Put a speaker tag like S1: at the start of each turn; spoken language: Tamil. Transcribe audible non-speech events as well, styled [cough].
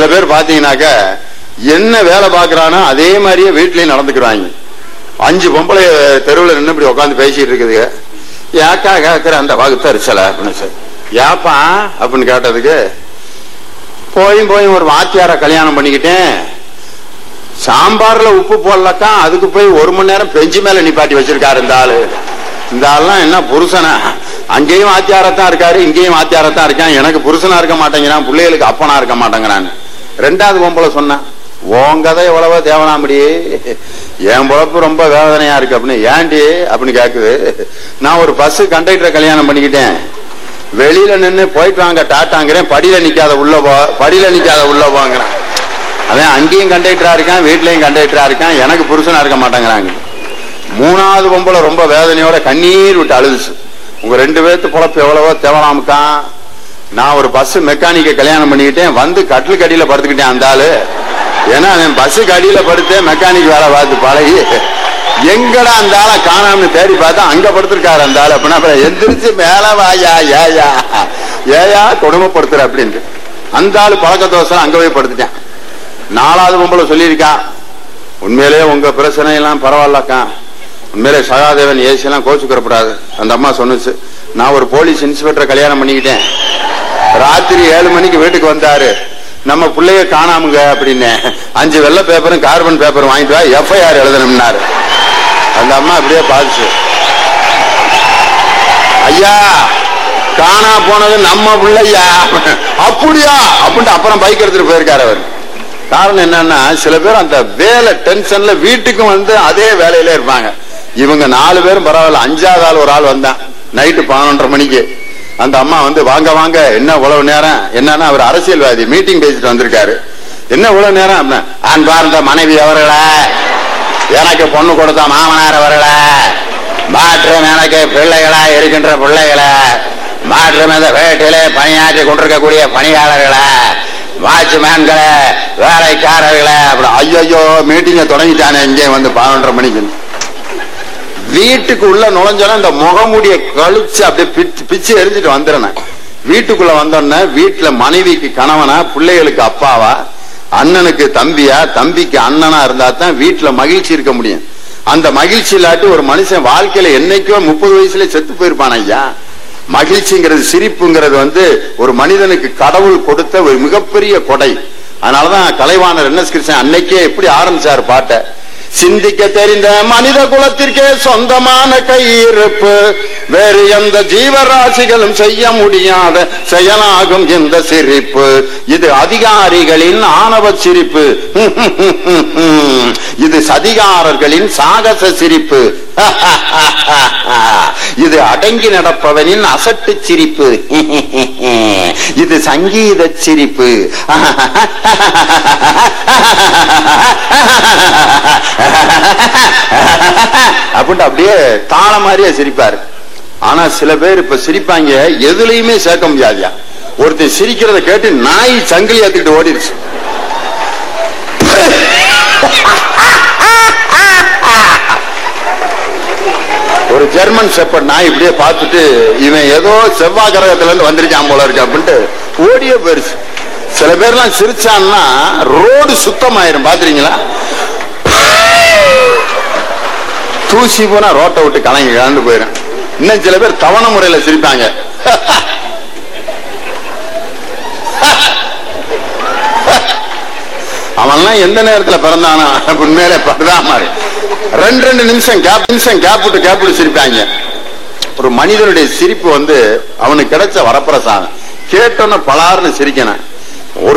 S1: சில பேர் பாத்தீங்கன்னாக்க என்ன வேலை பாக்குறானோ அதே மாதிரியே வீட்லயும் நடந்துக்கிறாங்க. அஞ்சு பொம்பளை தெருவில் நின்று இப்படி உட்காந்து பேசிட்டு இருக்குதுங்க ஏக்கா கேட்கிற அந்த வகுத்தரிசல அப்படின்னு சொல்லி. ஏப்பா அப்படின்னு கேட்டதுக்கு போயும் போயும் ஒரு வாத்தியார கல்யாணம் பண்ணிக்கிட்டேன். சாம்பார்ல உப்பு போடலக்கா அதுக்கு போய் ஒரு மணி நேரம் பெஞ்சு மேல நிப்பாட்டி வச்சிருக்காரு இந்த ஆளு. இந்த ஆள்லாம் என்ன புருஷனா? அங்கேயும் வாத்தியாரத்தான் இருக்காரு இங்கேயும் வாத்தியாரத்தான் இருக்கான். எனக்கு புருஷனா இருக்க மாட்டேங்கிறான் பிள்ளைகளுக்கு அப்பனா இருக்க மாட்டேங்கிறான் ரெண்டாவது பொம்பளை சொன்னான் உன் கதை எவ்வளவோ தேவனாம்படி என் பொழப்பு ரொம்ப வேதனையா இருக்கு அப்படின்னு. ஏண்டி அப்படின்னு கேக்குது. நான் ஒரு பஸ் கண்டக்டரை கல்யாணம் பண்ணிக்கிட்டேன். வெளியில நின்று போயிட்டு வாங்க டாட்டாங்கிறேன். படியில நிக்காத உள்ள போ படியில நிக்காத உள்ள போங்கிறான். அதான் அங்கேயும் கண்டக்டரா இருக்கான் வீட்லயும் கண்டக்டரா இருக்கான். எனக்கு புருஷனா இருக்க மாட்டேங்கிறாங்க. மூணாவது பொம்பளை ரொம்ப வேதனையோட கண்ணீர் விட்டு அழுதுச்சு. உங்க ரெண்டு பேர்த்து பொழப்பு எவ்வளவோ தேவலாமுக்கான் நான் ஒரு பஸ் மெக்கானிக்க கல்யாணம் பண்ணிக்கிட்டேன். வந்து கட்டில் கடியில படுத்துக்கிட்டேன் அந்த ஆளு. ஏன்னா அவன் பஸ் கடியில படுத்து மெக்கானிக் வேலை பார்த்து பழகி. எங்கடா அந்த ஆளை காணாமனு தேடி பார்த்தா அங்க படுத்திருக்காரு அந்த ஆள். அப்படின்னா அப்புறம் எந்திரிச்சு மேல வாயா ஏயா ஏயா கொடுமைப்படுத்துற அப்படின்ட்டு. அந்த ஆள் பழக்க தோசை அங்க போய் படுத்துட்டேன். நாலாவது பொம்பளை சொல்லியிருக்கா உண்மையிலே உங்க பிரச்சனை எல்லாம் பரவாயில்லக்கா. உண்மையிலே சகாதேவன் ஏசி எல்லாம் கோச்சுக்கிறப்படாது அந்த அம்மா சொன்னுச்சு நான் ஒரு போலீஸ் இன்ஸ்பெக்டரை கல்யாணம் பண்ணிக்கிட்டேன். ராத்திரி ஏழு மணிக்கு வீட்டுக்கு வந்தாரு. நம்ம பிள்ளைய காணாமுங்க அப்படின்னு. அஞ்சு வெள்ளை பேப்பரும் கார்பன் பேப்பரும் வாங்கிட்டு வா எஃப்ஐஆர் எழுதணும்னாரு. அந்த அம்மா அப்படியே பாதிச்சு. ஐயா காணா போனது நம்ம பிள்ளையா? அப்படியா? அப்படின்ட்டு அப்புறம் பைக் எடுத்துட்டு போயிருக்காரு அவர். காரணம் என்னன்னா சில பேர் அந்த வேலை டென்ஷன்ல வீட்டுக்கும் வந்து அதே வேலையில இருப்பாங்க. இவங்க நாலு பேரும் பரவாயில்ல அஞ்சாவது ஆள் ஒரு ஆள் வந்தான். நைட்டு பதினொன்றரை மணிக்கு. அந்த அம்மா வந்து வாங்க வாங்க என்ன இவ்வளவு நேரம்? என்னன்னா அவர் அரசியல்வாதி மீட்டிங் பேசிட்டு வந்திருக்காரு. என்ன உழவு நேரம்? அப்படின்னா, அன்பார்ந்த மனைவி அவர்களே. எனக்கு பொண்ணு கொடுத்த மாமனார் அவர்களே. மாற்றம் எனக்கு பிள்ளைகளா இருக்கின்ற பிள்ளைகளை. மாற்றம் இந்த வேட்டிலே பணியாற்றி கொண்டிருக்கக்கூடிய பணியாளர்களை. வாட்ச்மேன்களை வேலைக்காரர்களை. அப்புறம் ஐயோ மீட்டிங்க தொடங்கிட்டானே இங்கே வந்து பதினொன்றரை மணிக்கு வீட்டுக்கு உள்ள நுழைஞ்சோன்னா இந்த முகமுடிய கழிச்சு அப்படியே பிச்சு பிச்சு எரிஞ்சிட்டு வந்துடுறேன் வீட்டுக்குள்ள வந்தோடனே வீட்டுல மனைவிக்கு கணவனா பிள்ளைகளுக்கு அப்பாவா அண்ணனுக்கு தம்பியா தம்பிக்கு அண்ணனா இருந்தா தான் வீட்டுல மகிழ்ச்சி இருக்க முடியும். அந்த மகிழ்ச்சி இல்லாட்டி ஒரு மனுஷன் வாழ்க்கையில என்னைக்கோ முப்பது வயசுல செத்து போயிருப்பான் ஐயா. மகிழ்ச்சிங்கிறது சிரிப்புங்கிறது வந்து ஒரு மனிதனுக்கு கடவுள் கொடுத்த ஒரு மிகப்பெரிய கொடை. அதனாலதான் கலைவாணர் என் எஸ் கிருஷ்ணன் அன்னைக்கே எப்படி ஆரம்பிச்சாரு பாட்டை? சிந்திக்க தெரிந்த மனித குலத்திற்கே சொந்தமான கையிருப்பு. வேறு எந்த ஜீவராசிகளும் செய்ய முடியாத செயலாகும் இந்த சிரிப்பு. இது அதிகாரிகளின் ஆணவ சிரிப்பு. [laughs] இது சதிகாரர்களின் சாகச சிரிப்பு. [laughs] இது அடங்கி நடப்பவனின் அசட்டு சிரிப்பு. [laughs] இது சங்கீத சிரிப்பு. அப்படியே தாள மாதிரியே சிரிப்பாரு. ஆனா சில பேர் இப்ப சிரிப்பாங்க எதுலையுமே சேர்க்க முடியாதியா. ஒருத்தன் சிரிக்கிறத கேட்டு நாய் சங்கிலி ஏத்துக்கிட்டு ஓடிடுச்சு ஒரு ஜெர்மன் செப்பர் நாய் இப்படியே பார்த்துட்டு இவன் ஏதோ செவ்வாய் கிரகத்துல இருந்து வந்திருக்கான் போல இருக்கு அப்படின்ட்டு ஓடியே போயிருச்சு. சில பேர்லாம் சிரிச்சான்னா ரோடு சுத்தமாயிரும் பாத்துறீங்களா? தூசி போனா ரோட்டை விட்டு கலங்கி கலந்து போயிடும் இன்னும் சில பேர் தவணை முறையில சிரிப்பாங்க. அவன்லாம் எந்த நேரத்துல பிறந்தானா உண்மையிலே படுதான் மாதிரி. ரெண்டு ரெண்டு நிமிஷம் கேப் நிமிஷம் கேப் விட்டு கேப் விட்டு சிரிப்பாங்க. ஒரு மனிதனுடைய சிரிப்பு வந்து அவனுக்கு கிடைச்ச வரப்பிரசாதம். கேட்டோன்னு பலாருன்னு சிரிக்கணும்.